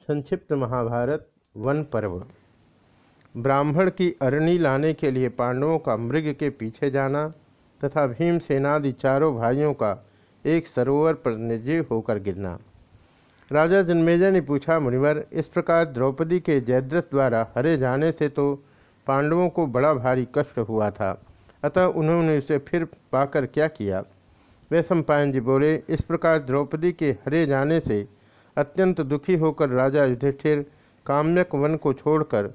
संक्षिप्त महाभारत, वन पर्व। ब्राह्मण की अरणी लाने के लिए पांडवों का मृग के पीछे जाना तथा भीम सेनादि चारों भाइयों का एक सरोवर पर निर्जीव होकर गिरना। राजा जन्मेजय ने पूछा, मुनिवर, इस प्रकार द्रौपदी के जयद्रथ द्वारा हरे जाने से तो पांडवों को बड़ा भारी कष्ट हुआ था, अतः उन्होंने उसे फिर पाकर क्या किया? वे सम्पायन जी बोले, इस प्रकार द्रौपदी के हरे जाने से अत्यंत दुखी होकर राजा युधिष्ठिर काम्यक वन को छोड़कर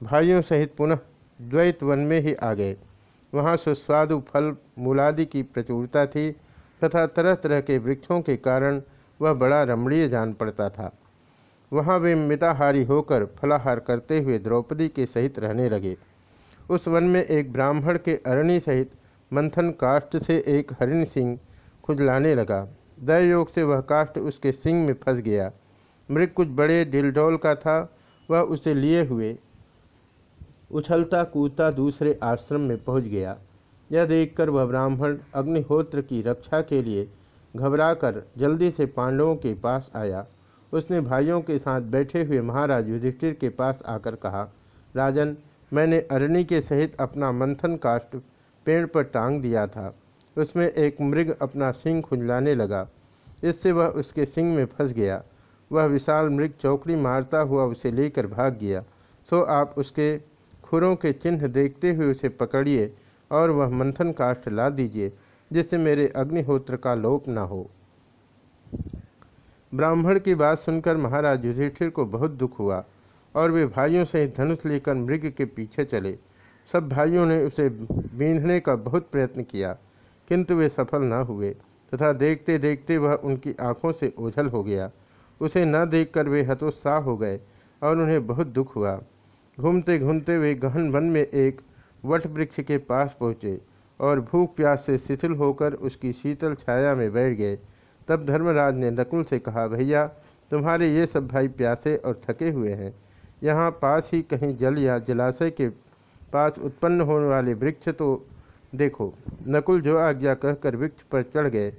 भाइयों सहित पुनः द्वैत वन में ही आ गए। वहाँ सुस्वादु फल मूलादि की प्रचुरता थी तथा तरह तरह के वृक्षों के कारण वह बड़ा रमणीय जान पड़ता था। वहाँ वे मिताहारी होकर फलाहार करते हुए द्रौपदी के सहित रहने लगे। उस वन में एक ब्राह्मण के अरणी सहित मंथन काष्ठ से एक हरिण सिंह खुजलाने लगा। दयोग से वह काष्ठ उसके सिंग में फंस गया। मृग कुछ बड़े डिलडोल का था, वह उसे लिए हुए उछलता कूदता दूसरे आश्रम में पहुँच गया। यह देखकर वह ब्राह्मण अग्निहोत्र की रक्षा के लिए घबराकर जल्दी से पांडवों के पास आया। उसने भाइयों के साथ बैठे हुए महाराज युधिष्ठिर के पास आकर कहा, राजन, मैंने अरणी के सहित अपना मंथन काष्ट पेड़ पर टांग दिया था। उसमें एक मृग अपना सिंह खुंजलाने लगा। इससे वह उसके सिंह में फंस गया। वह विशाल मृग चौकड़ी मारता हुआ उसे लेकर भाग गया। सो आप उसके खुरों के चिन्ह देखते हुए उसे पकड़िए और वह मंथन काष्ठ ला दीजिए, जिससे मेरे अग्निहोत्र का लोप न हो। ब्राह्मण की बात सुनकर महाराज युधिष्ठिर को बहुत दुख हुआ और वे भाइयों से धनुष लेकर मृग के पीछे चले। सब भाइयों ने उसे बींधने का बहुत प्रयत्न किया। किंतु वे सफल न हुए, तथा देखते देखते वह उनकी आँखों से ओझल हो गया। उसे न देखकर वे हतोत्साह हो गए और उन्हें बहुत दुख हुआ। घूमते घूमते वे गहन वन में एक वट वृक्ष के पास पहुँचे और भूख प्यास से शिथिल होकर उसकी शीतल छाया में बैठ गए। तब धर्मराज ने नकुल से कहा, भैया, तुम्हारे ये सब भाई प्यासे और थके हुए हैं। यहाँ पास ही कहीं जल या जलाशय के पास उत्पन्न होने वाले वृक्ष तो देखो, नकुल जो आज्ञा कहकर वृक्ष पर चढ़ गए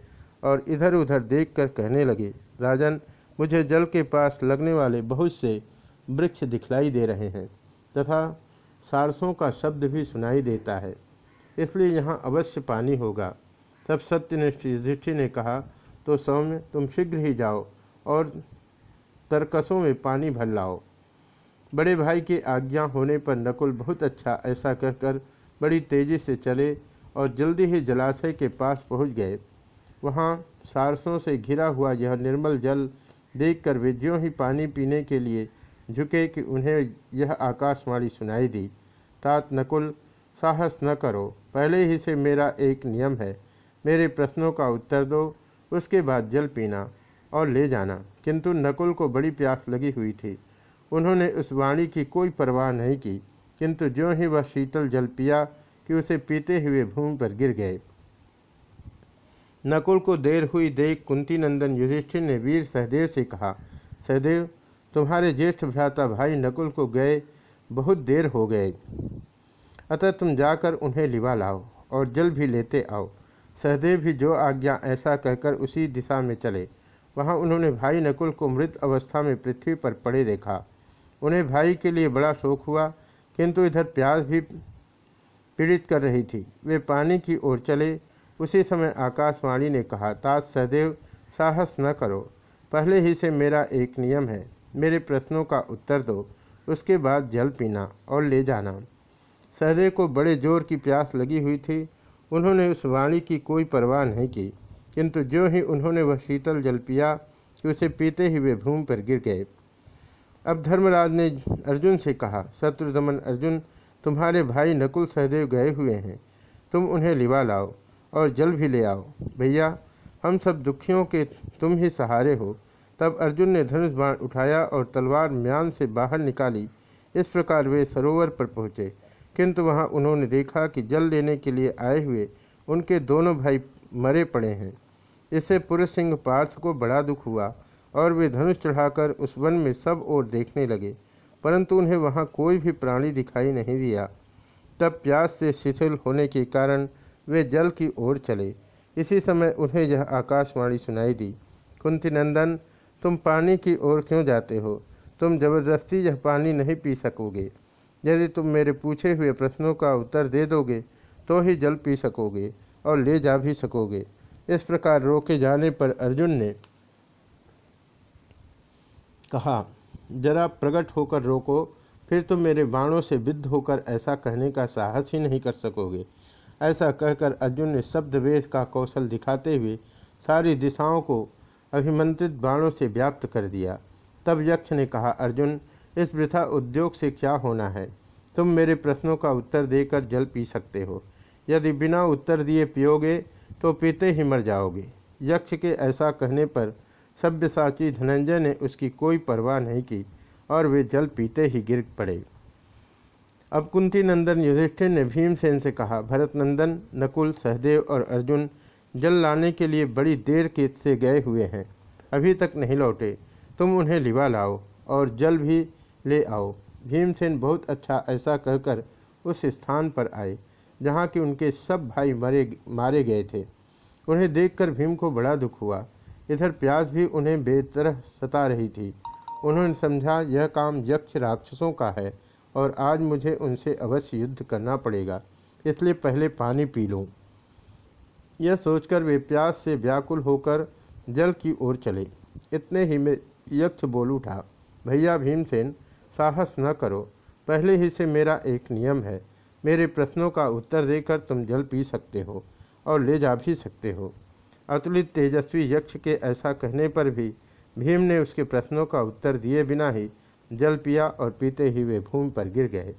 और इधर उधर देखकर कहने लगे, राजन, मुझे जल के पास लगने वाले बहुत से वृक्ष दिखलाई दे रहे हैं, तथा सारसों का शब्द भी सुनाई देता है। इसलिए यहाँ अवश्य पानी होगा। तब सत्यनिष्ठ युधिष्ठिर ने कहा तो सौम्य, तुम शीघ्र ही जाओ और तरकसों में पानी भर लाओ। बड़े भाई की आज्ञा होने पर नकुल बहुत अच्छा ऐसा कहकर बड़ी तेज़ी से चले और जल्दी ही जलाशय के पास पहुँच गए। वहाँ सारसों से घिरा हुआ यह निर्मल जल देखकर वे ज्यों ही पानी पीने के लिए झुके कि उन्हें यह आकाशवाणी सुनाई दी, तात नकुल, साहस न करो। पहले ही से मेरा एक नियम है। मेरे प्रश्नों का उत्तर दो, उसके बाद जल पीना और ले जाना। किंतु नकुल को बड़ी प्यास लगी हुई थी। उन्होंने उस वाणी की कोई परवाह नहीं की। किंतु जो ही वह शीतल जल पिया कि उसे पीते हुए भूमि पर गिर गए। नकुल को देर हुई देख कुंती नंदन युधिष्ठिर ने वीर सहदेव से कहा, सहदेव, तुम्हारे ज्येष्ठ भ्राता भाई नकुल को गए, बहुत देर हो गए। अतः तुम जाकर उन्हें लिवा लाओ और जल भी लेते आओ। सहदेव भी जो आज्ञा ऐसा कहकर उसी दिशा में चले। वहाँ उन्होंने भाई नकुल को मृत अवस्था में पृथ्वी पर पड़े देखा। उन्हें भाई के लिए बड़ा शोक हुआ किंतु इधर प्यास भी पीड़ित कर रही थी। वे पानी की ओर चले। उसी समय आकाशवाणी ने कहा तात सहदेव, साहस न करो। पहले ही से मेरा एक नियम है। मेरे प्रश्नों का उत्तर दो। उसके बाद जल पीना और ले जाना। सहदेव को बड़े ज़ोर की प्यास लगी हुई थी। उन्होंने उस वाणी की कोई परवाह नहीं की। किंतु जो ही उन्होंने वह शीतल जल पिया, उसे पीते ही वे भूमि पर गिर गए। अब धर्मराज ने अर्जुन से कहा शत्रुदमन अर्जुन, तुम्हारे भाई नकुल सहदेव गए हुए हैं। तुम उन्हें लिवा लाओ और जल भी ले आओ। भैया, हम सब दुखियों के तुम ही सहारे हो। तब अर्जुन ने धनुष बाण उठाया और तलवार म्यान से बाहर निकाली। इस प्रकार वे सरोवर पर पहुँचे। किंतु वहाँ उन्होंने देखा कि जल लेने के लिए आए हुए उनके दोनों भाई मरे पड़े हैं। इससे पुरुष सिंह पार्थ को बड़ा दुख हुआ। और वे धनुष चढ़ाकर उस वन में सब ओर देखने लगे, परंतु उन्हें वहाँ कोई भी प्राणी दिखाई नहीं दिया। तब प्यास से शिथिल होने के कारण वे जल की ओर चले। इसी समय उन्हें यह आकाशवाणी सुनाई दी, कुंती नंदन, तुम पानी की ओर क्यों जाते हो? तुम ज़बरदस्ती यह पानी नहीं पी सकोगे। यदि तुम मेरे पूछे हुए प्रश्नों का उत्तर दे दोगे तो ही जल पी सकोगे और ले जा भी सकोगे। इस प्रकार रोके जाने पर अर्जुन ने कहा, जरा प्रकट होकर रोको, फिर तुम मेरे बाणों से विद्ध होकर ऐसा कहने का साहस ही नहीं कर सकोगे ऐसा कहकर अर्जुन ने शब्द वेद का कौशल दिखाते हुए सारी दिशाओं को अभिमंत्रित बाणों से व्याप्त कर दिया। तब यक्ष ने कहा, अर्जुन, इस वृथा उद्योग से क्या होना है? तुम मेरे प्रश्नों का उत्तर देकर जल पी सकते हो। यदि बिना उत्तर दिए पियोगे तो पीते ही मर जाओगे यक्ष के ऐसा कहने पर सभ्यसाची धनंजय ने उसकी कोई परवाह नहीं की और वे जल पीते ही गिर पड़े। अब कुंती नंदन युधिष्ठिर ने भीमसेन से कहा भरत नंदन नकुल, सहदेव और अर्जुन जल लाने के लिए बड़ी देर के से गए हुए हैं। अभी तक नहीं लौटे। तुम उन्हें लिवा लाओ और जल भी ले आओ। भीमसेन बहुत अच्छा ऐसा कहकर उस स्थान पर आए, जहाँ कि उनके सब भाई मरे, मारे गए थे। उन्हें देखकर भीम को बड़ा दुख हुआ। इधर प्यास भी उन्हें बेतरह सता रही थी। उन्होंने समझा, यह काम यक्ष राक्षसों का है और आज मुझे उनसे अवश्य युद्ध करना पड़ेगा, इसलिए पहले पानी पी लूँ। यह सोचकर वे प्यास से व्याकुल होकर जल की ओर चले। इतने ही में यक्ष बोल उठा, भैया भीमसेन, साहस न करो। पहले ही से मेरा एक नियम है। मेरे प्रश्नों का उत्तर देकर तुम जल पी सकते हो और ले जा भी सकते हो। अतुलित तेजस्वी यक्ष के ऐसा कहने पर भी भीम ने उसके प्रश्नों का उत्तर दिए बिना ही जल पिया और पीते ही वे भूमि पर गिर गए।